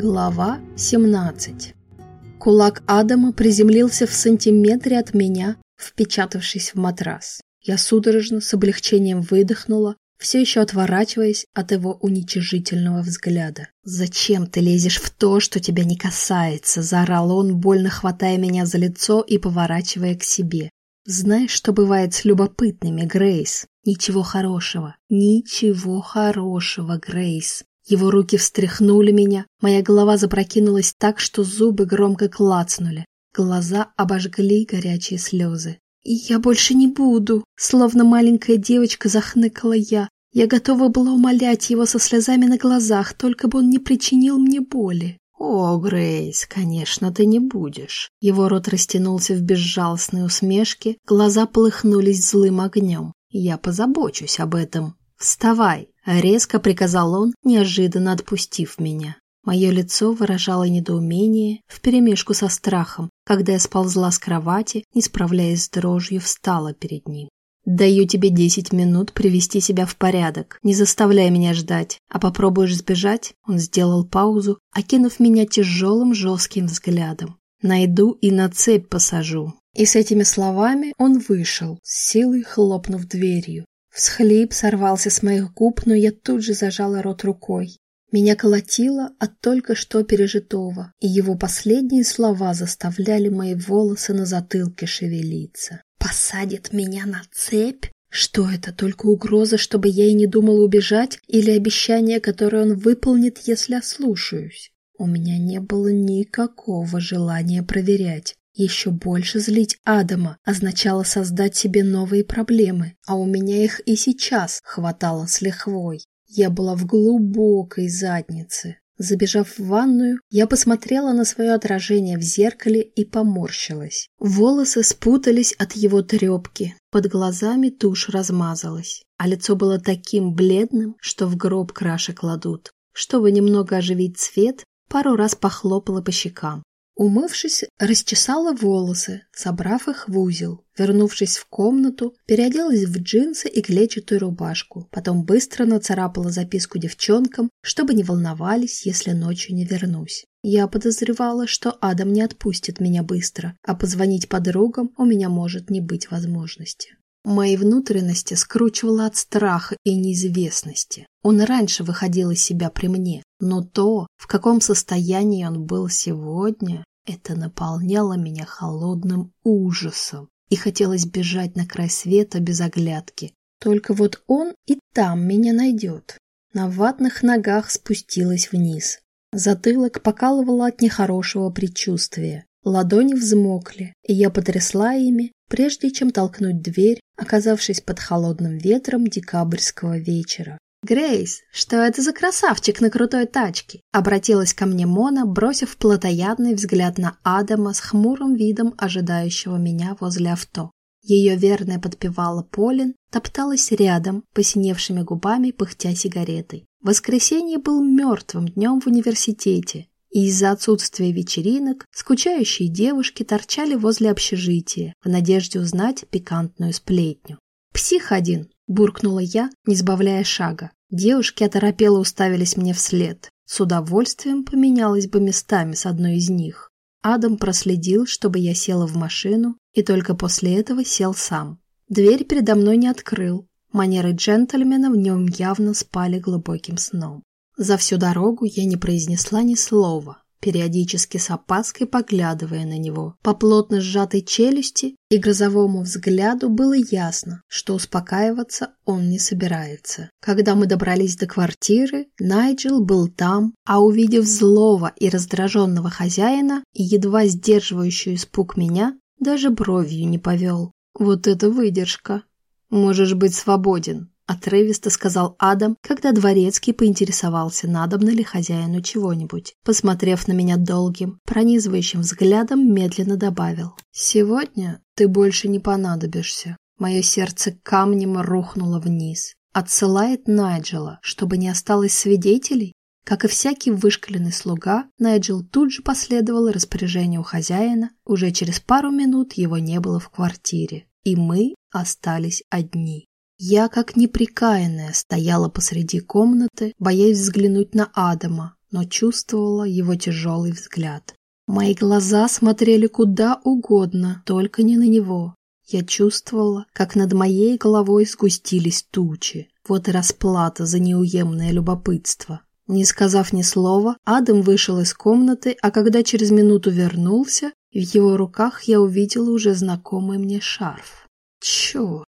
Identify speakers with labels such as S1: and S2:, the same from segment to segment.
S1: Глава 17 Кулак Адама приземлился в сантиметре от меня, впечатавшись в матрас. Я судорожно, с облегчением выдохнула, все еще отворачиваясь от его уничижительного взгляда. «Зачем ты лезешь в то, что тебя не касается?» – заорал он, больно хватая меня за лицо и поворачивая к себе. «Знаешь, что бывает с любопытными, Грейс? Ничего хорошего. Ничего хорошего, Грейс. Его руки встряхнули меня, моя голова запрокинулась так, что зубы громко клацнули. Глаза обожгли горячие слезы. «И я больше не буду!» Словно маленькая девочка захныкала я. Я готова была умолять его со слезами на глазах, только бы он не причинил мне боли. «О, Грейс, конечно, ты не будешь». Его рот растянулся в безжалостной усмешке, глаза полыхнулись злым огнем. «Я позабочусь об этом. Вставай!» Резко приказал он, неожиданно отпустив меня. Мое лицо выражало недоумение вперемешку со страхом, когда я сползла с кровати, не справляясь с дрожью, встала перед ним. «Даю тебе десять минут привести себя в порядок. Не заставляй меня ждать. А попробуешь сбежать?» Он сделал паузу, окинув меня тяжелым жестким взглядом. «Найду и на цепь посажу». И с этими словами он вышел, с силой хлопнув дверью. Всхлип сорвался с моих губ, но я тут же зажала рот рукой. Меня колотило от только что пережитого, и его последние слова заставляли мои волосы на затылке шевелиться. «Посадит меня на цепь?» Что это, только угроза, чтобы я и не думала убежать, или обещание, которое он выполнит, если ослушаюсь? У меня не было никакого желания проверять. Еще больше злить Адама означало создать себе новые проблемы, а у меня их и сейчас хватало с лихвой. Я была в глубокой заднице. Забежав в ванную, я посмотрела на свое отражение в зеркале и поморщилась. Волосы спутались от его трепки, под глазами тушь размазалась, а лицо было таким бледным, что в гроб краши кладут. Чтобы немного оживить цвет, пару раз похлопала по щекам. Умывшись, расчесала волосы, собрав их в узел. Вернувшись в комнату, переоделась в джинсы и клетчатую рубашку. Потом быстро нацарапала записку девчонкам, чтобы не волновались, если ночью не вернусь. Я подозревала, что Адам не отпустит меня быстро, а позвонить подругам у меня может не быть возможности. Мои внутренности скручивало от страха и неизвестности. Он раньше выходил из себя при мне, но то, в каком состоянии он был сегодня, это наполняло меня холодным ужасом, и хотелось бежать на край света без оглядки. Только вот он и там меня найдет. На ватных ногах спустилась вниз. Затылок покалывало от нехорошего предчувствия. Ладони взмокли, и я потрясла ими, прежде чем толкнуть дверь, оказавшись под холодным ветром декабрьского вечера. «Грейс, что это за красавчик на крутой тачке?» Обратилась ко мне Мона, бросив плотоядный взгляд на Адама с хмурым видом ожидающего меня возле авто. Ее верная подпевала Полин, топталась рядом, посиневшими губами пыхтя сигаретой. Воскресенье был мертвым днем в университете, и из-за отсутствия вечеринок скучающие девушки торчали возле общежития в надежде узнать пикантную сплетню. «Псих один!» буркнула я, не сбавляя шага. Девушки оторопело уставились мне вслед. С удовольствием поменялась бы местами с одной из них. Адам проследил, чтобы я села в машину, и только после этого сел сам. Дверь передо мной не открыл. Манеры джентльмена в нем явно спали глубоким сном. За всю дорогу я не произнесла ни слова, периодически с опаской поглядывая на него. По плотно сжатой челюсти и грозовому взгляду было ясно, что успокаиваться он не собирается. Когда мы добрались до квартиры, Найджел был там, а увидев злого и раздраженного хозяина и едва сдерживающую испуг меня, даже бровью не повел. Вот это выдержка. Можешь быть свободен, Отрывисто сказал Адам, когда дворецкий поинтересовался, надобно ли хозяину чего-нибудь. Посмотрев на меня долгим, пронизывающим взглядом, медленно добавил. «Сегодня ты больше не понадобишься». Мое сердце камнем рухнуло вниз. Отсылает Найджела, чтобы не осталось свидетелей? Как и всякий вышкаленный слуга, Найджел тут же последовал распоряжению хозяина. Уже через пару минут его не было в квартире, и мы остались одни. Я, как неприкаянная, стояла посреди комнаты, боясь взглянуть на Адама. но чувствовала его тяжелый взгляд. Мои глаза смотрели куда угодно, только не на него. Я чувствовала, как над моей головой сгустились тучи. Вот и расплата за неуемное любопытство. Не сказав ни слова, Адам вышел из комнаты, а когда через минуту вернулся, в его руках я увидела уже знакомый мне шарф. Черт!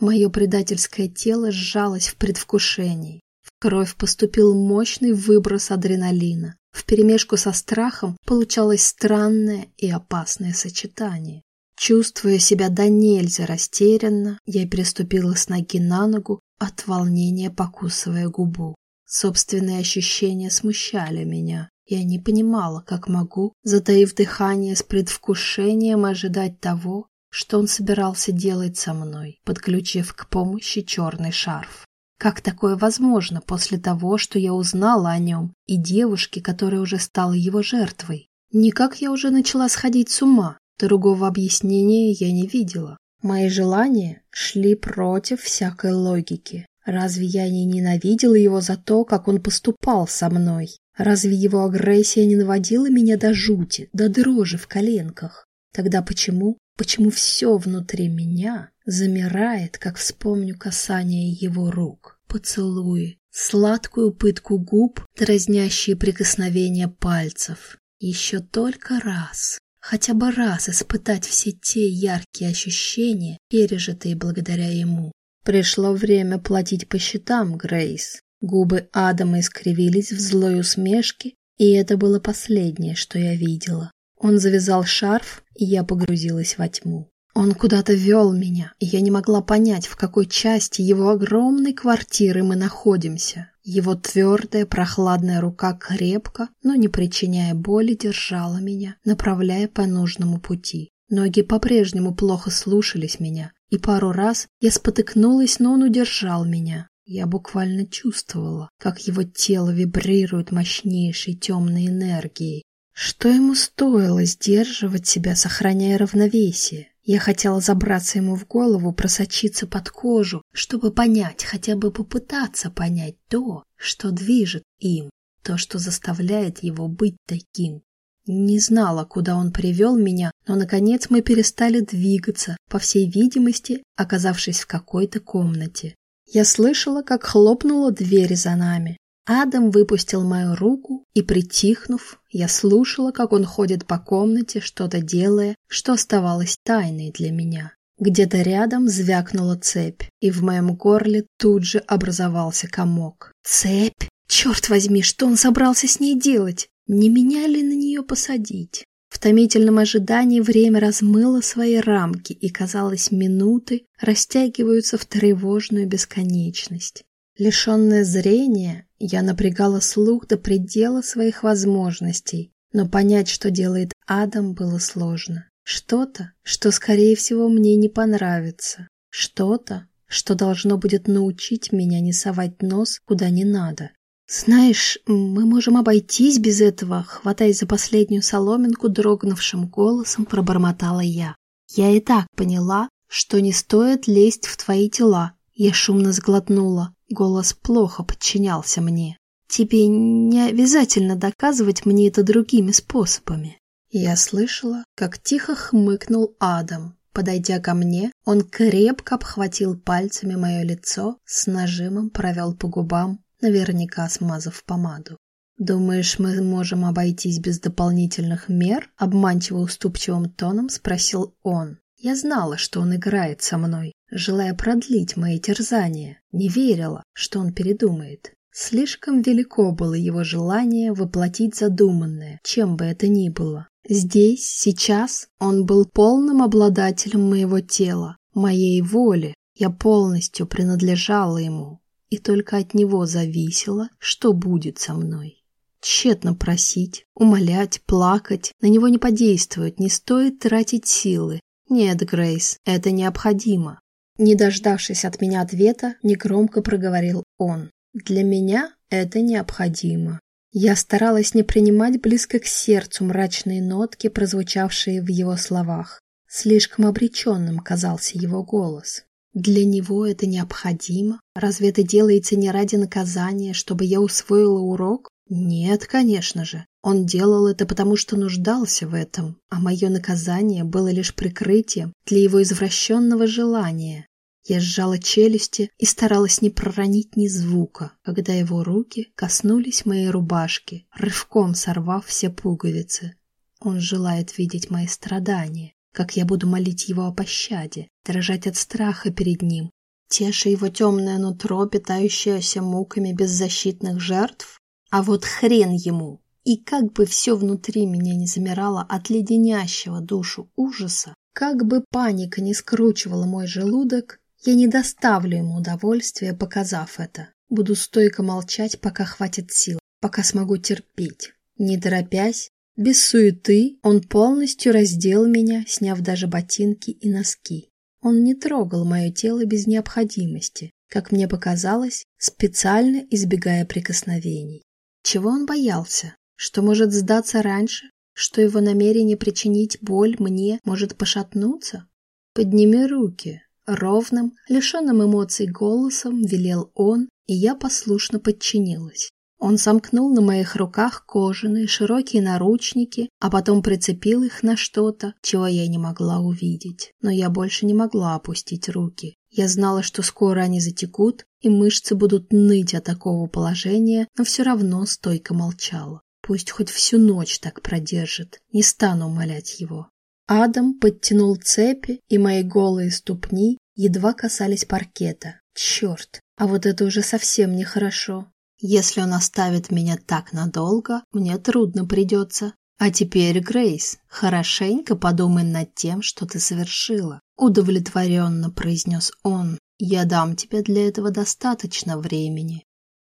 S1: Мое предательское тело сжалось в предвкушении. В кровь поступил мощный выброс адреналина. Вперемешку со страхом получалось странное и опасное сочетание. Чувствуя себя до нельзя растерянно, я переступила с ноги на ногу, от волнения покусывая губу. Собственные ощущения смущали меня. Я не понимала, как могу, затаив дыхание с предвкушением, ожидать того, что он собирался делать со мной, подключив к помощи черный шарф. Как такое возможно после того, что я узнала о нем и девушке, которая уже стала его жертвой? Никак я уже начала сходить с ума. Другого объяснения я не видела. Мои желания шли против всякой логики. Разве я не ненавидела его за то, как он поступал со мной? Разве его агрессия не наводила меня до жути, до дрожи в коленках? Тогда почему, почему все внутри меня замирает, как вспомню касание его рук, поцелуи, сладкую пытку губ, дразнящие прикосновения пальцев? Еще только раз, хотя бы раз испытать все те яркие ощущения, пережитые благодаря ему. Пришло время платить по счетам, Грейс. Губы Адама искривились в злой усмешке, и это было последнее, что я видела. Он завязал шарф, и я погрузилась во тьму. Он куда-то вел меня, и я не могла понять, в какой части его огромной квартиры мы находимся. Его твердая, прохладная рука крепко, но не причиняя боли, держала меня, направляя по нужному пути. Ноги по-прежнему плохо слушались меня, и пару раз я спотыкнулась, но он удержал меня. Я буквально чувствовала, как его тело вибрирует мощнейшей темной энергией. Что ему стоило сдерживать себя, сохраняя равновесие? Я хотела забраться ему в голову, просочиться под кожу, чтобы понять, хотя бы попытаться понять то, что движет им, то, что заставляет его быть таким. Не знала, куда он привел меня, но, наконец, мы перестали двигаться, по всей видимости, оказавшись в какой-то комнате. Я слышала, как хлопнула дверь за нами. Адам выпустил мою руку, и, притихнув, я слушала, как он ходит по комнате, что-то делая, что оставалось тайной для меня. Где-то рядом звякнула цепь, и в моем горле тут же образовался комок. Цепь? Черт возьми, что он собрался с ней делать? Не меня ли на нее посадить? В томительном ожидании время размыло свои рамки, и, казалось, минуты растягиваются в тревожную бесконечность. Лишенная зрения, я напрягала слух до предела своих возможностей, но понять, что делает Адам, было сложно. Что-то, что, скорее всего, мне не понравится. Что-то, что должно будет научить меня не совать нос куда не надо. «Знаешь, мы можем обойтись без этого», — хватаясь за последнюю соломинку, дрогнувшим голосом пробормотала я. «Я и так поняла, что не стоит лезть в твои дела». Я шумно сглотнула. Голос плохо подчинялся мне. «Тебе не обязательно доказывать мне это другими способами». Я слышала, как тихо хмыкнул Адам. Подойдя ко мне, он крепко обхватил пальцами мое лицо, с нажимом провел по губам, наверняка смазав помаду. «Думаешь, мы можем обойтись без дополнительных мер?» Обманчиво уступчивым тоном спросил он. Я знала, что он играет со мной, желая продлить мои терзания. Не верила, что он передумает. Слишком велико было его желание воплотить задуманное, чем бы это ни было. Здесь, сейчас, он был полным обладателем моего тела, моей воли. Я полностью принадлежала ему и только от него зависело, что будет со мной. Тщетно просить, умолять, плакать на него не подействует, не стоит тратить силы. Нет, Грейс, это необходимо. Не дождавшись от меня ответа, негромко проговорил он. Для меня это необходимо. Я старалась не принимать близко к сердцу мрачные нотки, прозвучавшие в его словах. Слишком обреченным казался его голос. Для него это необходимо? Разве это делается не ради наказания, чтобы я усвоила урок? Нет, конечно же. Он делал это потому, что нуждался в этом, а мое наказание было лишь прикрытием для его извращенного желания. Я сжала челюсти и старалась не проронить ни звука, когда его руки коснулись моей рубашки, рывком сорвав все пуговицы. Он желает видеть мои страдания, как я буду молить его о пощаде, дрожать от страха перед ним, теша его темное нутро, питающееся муками беззащитных жертв, а вот хрен ему! И как бы все внутри меня не замирало от леденящего душу ужаса, как бы паника не скручивала мой желудок, я не доставлю ему удовольствия, показав это. Буду стойко молчать, пока хватит сил, пока смогу терпеть. Не торопясь, без суеты, он полностью раздел меня, сняв даже ботинки и носки. Он не трогал мое тело без необходимости, как мне показалось, специально избегая прикосновений. Чего он боялся? Что может сдаться раньше? Что его намерение причинить боль мне может пошатнуться? Подними руки. Ровным, лишенным эмоций голосом велел он, и я послушно подчинилась. Он сомкнул на моих руках кожаные широкие наручники, а потом прицепил их на что-то, чего я не могла увидеть. Но я больше не могла опустить руки. Я знала, что скоро они затекут, и мышцы будут ныть от такого положения, но все равно стойко молчала. Пусть хоть всю ночь так продержит, не стану умолять его. Адам подтянул цепи, и мои голые ступни едва касались паркета. Черт, а вот это уже совсем нехорошо. Если он оставит меня так надолго, мне трудно придется. А теперь, Грейс, хорошенько подумай над тем, что ты совершила. Удовлетворенно произнес он. Я дам тебе для этого достаточно времени.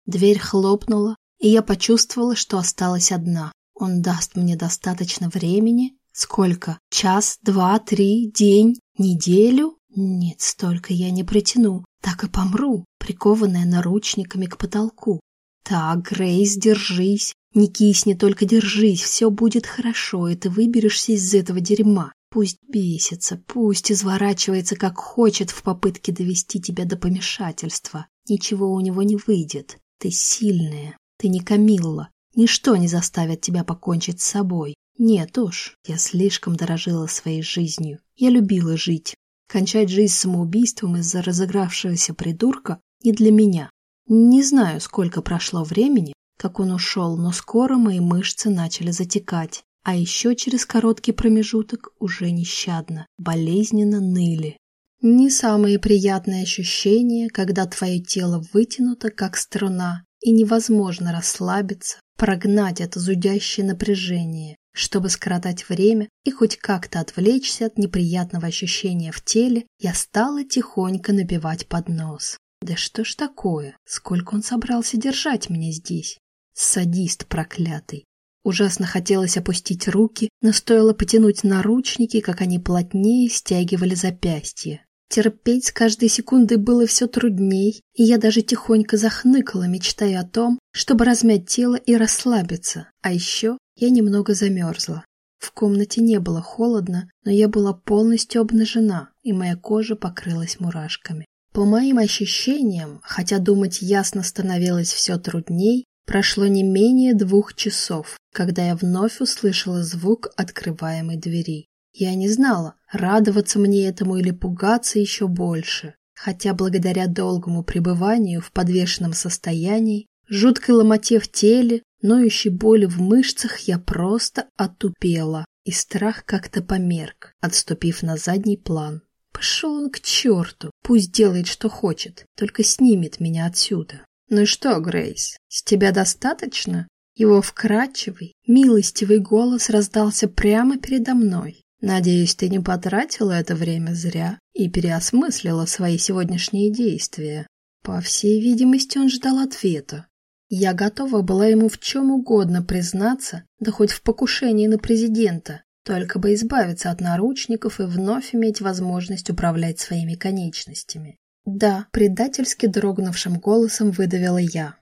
S1: Дверь хлопнула, и я почувствовала, что осталась одна. Он даст мне достаточно времени? Сколько? Час, два, три, день, неделю? Нет, столько я не протяну. Так и помру, прикованная наручниками к потолку. Так, Грейс, держись. Не кисни, только держись. Все будет хорошо, и ты выберешься из этого дерьма. Пусть бесится, пусть изворачивается как хочет в попытке довести тебя до помешательства. Ничего у него не выйдет. Ты сильная. Ты не Камилла. Ничто не заставит тебя покончить с собой. Нет уж, я слишком дорожила своей жизнью. Я любила жить. Кончать жизнь самоубийством из-за разыгравшегося придурка не для меня. Не знаю, сколько прошло времени, как он ушел, но скоро мои мышцы начали затекать, а еще через короткий промежуток уже нещадно, болезненно ныли. Не самые приятные ощущения, когда твое тело вытянуто, как струна, и невозможно расслабиться, прогнать это зудящее напряжение, чтобы скоротать время и хоть как-то отвлечься от неприятного ощущения в теле, я стала тихонько набивать под нос. Да что ж такое? Сколько он собрался держать меня здесь? Садист проклятый. Ужасно хотелось опустить руки, но стоило потянуть наручники, как они плотнее стягивали запястья. Терпеть с каждой секундой было все трудней, и я даже тихонько захныкала, мечтая о том, чтобы размять тело и расслабиться. А еще я немного замерзла. В комнате не было холодно, но я была полностью обнажена, и моя кожа покрылась мурашками. По моим ощущениям, хотя думать ясно становилось все трудней, прошло не менее двух часов, когда я вновь услышала звук открываемой двери. Я не знала, радоваться мне этому или пугаться еще больше, хотя благодаря долгому пребыванию в подвешенном состоянии, жуткой ломоте в теле, ноющей боли в мышцах, я просто отупела, и страх как-то померк, отступив на задний план. Пошел он к черту, пусть делает, что хочет, только снимет меня отсюда. Ну и что, Грейс, с тебя достаточно? Его вкрадчивый, милостивый голос раздался прямо передо мной. Надеюсь, ты не потратила это время зря и переосмыслила свои сегодняшние действия. По всей видимости, он ждал ответа. Я готова была ему в чем угодно признаться, да хоть в покушении на президента, только бы избавиться от наручников и вновь иметь возможность управлять своими конечностями. Да, предательски дрогнувшим голосом выдавила я.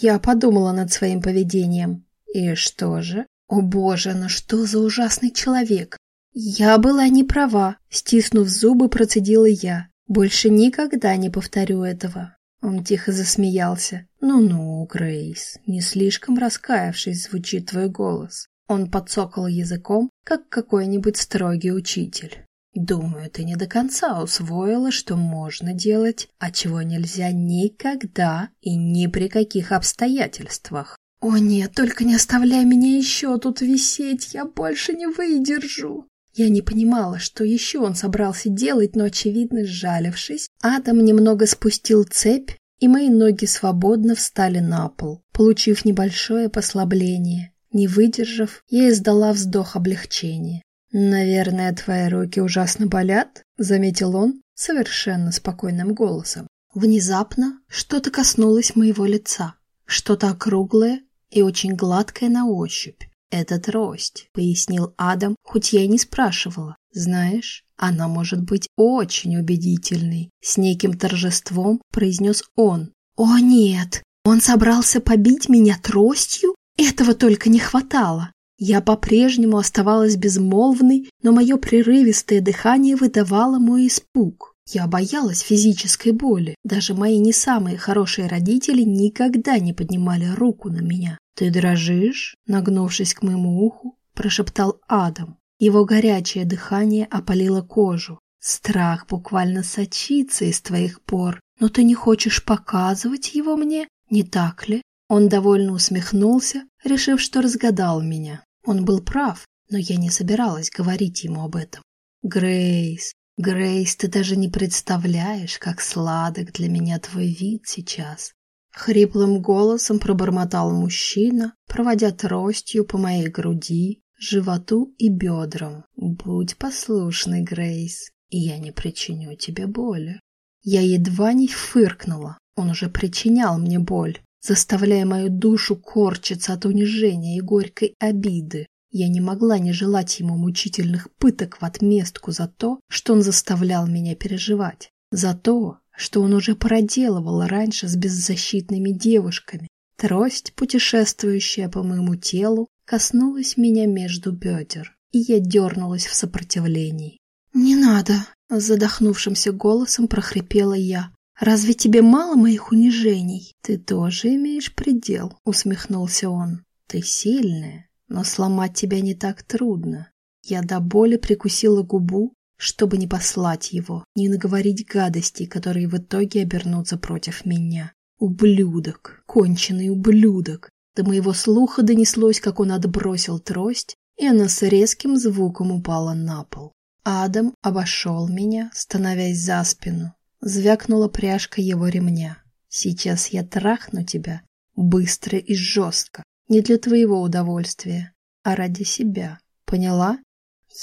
S1: Я подумала над своим поведением. И что же? О боже, ну что за ужасный человек! Я была не права, стиснув зубы, процедила я. Больше никогда не повторю этого. Он тихо засмеялся. «Ну-ну, Грейс, не слишком раскаявшись звучит твой голос». Он подсокал языком, как какой-нибудь строгий учитель. «Думаю, ты не до конца усвоила, что можно делать, а чего нельзя никогда и ни при каких обстоятельствах. «О нет, только не оставляй меня еще тут висеть, я больше не выдержу!» Я не понимала, что еще он собрался делать, но, очевидно, сжалившись, Адам немного спустил цепь, и мои ноги свободно встали на пол, получив небольшое послабление. Не выдержав, я издала вздох облегчения. «Наверное, твои руки ужасно болят», — заметил он совершенно спокойным голосом. Внезапно что-то коснулось моего лица, что-то округлое и очень гладкая на ощупь. «Это трость», — пояснил Адам, хоть я и не спрашивала. «Знаешь, она может быть очень убедительной», — с неким торжеством произнес он. «О нет! Он собрался побить меня тростью? Этого только не хватало!» Я по-прежнему оставалась безмолвной, но мое прерывистое дыхание выдавало мой испуг. Я боялась физической боли. Даже мои не самые хорошие родители никогда не поднимали руку на меня. «Ты дрожишь?» Нагнувшись к моему уху, прошептал Адам. Его горячее дыхание опалило кожу. Страх буквально сочится из твоих пор, но ты не хочешь показывать его мне, не так ли? Он довольно усмехнулся, решив, что разгадал меня. Он был прав, но я не собиралась говорить ему об этом. Грейс, Грейс, ты даже не представляешь, как сладок для меня твой вид сейчас. Хриплым голосом пробормотал мужчина, проводя тростью по моей груди, животу и бедрам. Будь послушной, Грейс, и я не причиню тебе боли. Я едва не фыркнула. Он уже причинял мне боль, заставляя мою душу корчиться от унижения и горькой обиды. Я не могла не желать ему мучительных пыток в отместку за то, что он заставлял меня переживать, за то, что он уже проделывал раньше с беззащитными девушками. Трость, путешествующая по моему телу, коснулась меня между бедер, и я дернулась в сопротивлении. «Не надо!» — задохнувшимся голосом прохрипела я. «Разве тебе мало моих унижений?» «Ты тоже имеешь предел», — усмехнулся он. «Ты сильная, но сломать тебя не так трудно. Я до боли прикусила губу, чтобы не послать его, не наговорить гадостей, которые в итоге обернутся против меня. Ублюдок, конченый ублюдок. До моего слуха донеслось, как он отбросил трость, и она с резким звуком упала на пол. Адам обошел меня, становясь за спину. Звякнула пряжка его ремня. «Сейчас я трахну тебя быстро и жестко, не для твоего удовольствия, а ради себя. Поняла?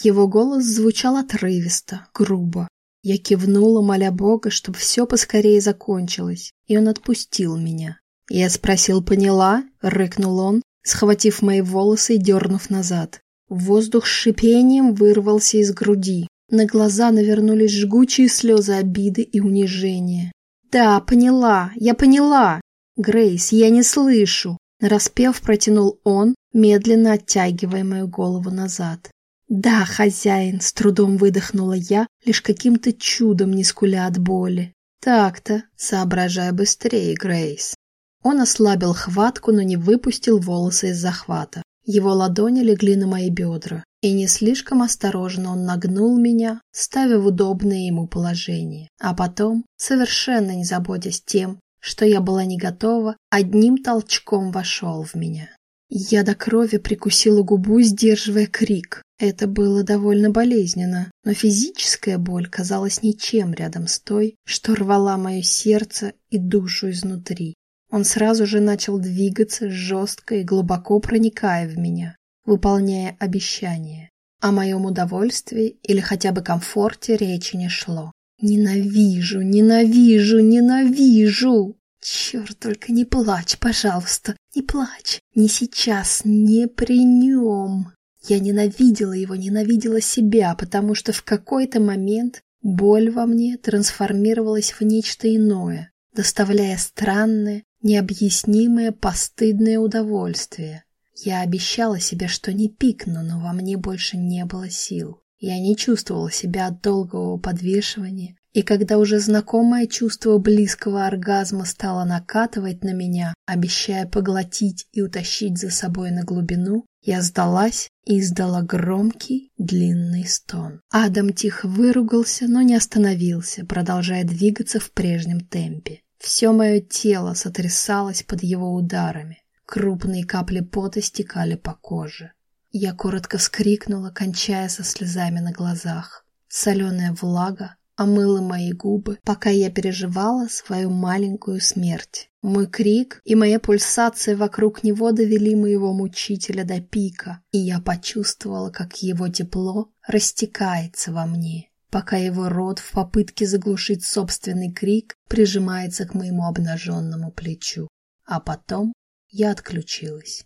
S1: Его голос звучал отрывисто, грубо. Я кивнула, моля Бога, чтобы все поскорее закончилось, и он отпустил меня. Я спросил, поняла? Рыкнул он, схватив мои волосы и дернув назад. Воздух с шипением вырвался из груди. На глаза навернулись жгучие слезы обиды и унижения. «Да, поняла, я поняла! Грейс, я не слышу!» Нараспев протянул он, медленно оттягивая мою голову назад. «Да, хозяин!» — с трудом выдохнула я, лишь каким-то чудом не скуля от боли. «Так-то, соображай быстрее, Грейс!» Он ослабил хватку, но не выпустил волосы из захвата. Его ладони легли на мои бедра, и не слишком осторожно он нагнул меня, ставя в удобное ему положение. А потом, совершенно не заботясь тем, что я была не готова, одним толчком вошел в меня. Я до крови прикусила губу, сдерживая крик. Это было довольно болезненно, но физическая боль казалась ничем рядом с той, что рвала мое сердце и душу изнутри. Он сразу же начал двигаться жестко и глубоко проникая в меня, выполняя обещания. О моем удовольствии или хотя бы комфорте речи не шло. Ненавижу, ненавижу, ненавижу! Черт, только не плачь, пожалуйста, не плачь. Не сейчас, не при нем. Я ненавидела его, ненавидела себя, потому что в какой-то момент боль во мне трансформировалась в нечто иное, доставляя странное, необъяснимое, постыдное удовольствие. Я обещала себе, что не пикну, но во мне больше не было сил. Я не чувствовала себя от долгого подвешивания И когда уже знакомое чувство близкого оргазма стало накатывать на меня, обещая поглотить и утащить за собой на глубину, я сдалась и издала громкий, длинный стон. Адам тихо выругался, но не остановился, продолжая двигаться в прежнем темпе. Все мое тело сотрясалось под его ударами. Крупные капли пота стекали по коже. Я коротко вскрикнула, кончая со слезами на глазах. Соленая влага омыла мои губы, пока я переживала свою маленькую смерть. Мой крик и моя пульсация вокруг него довели моего мучителя до пика, и я почувствовала, как его тепло растекается во мне, пока его рот в попытке заглушить собственный крик прижимается к моему обнаженному плечу. А потом я отключилась.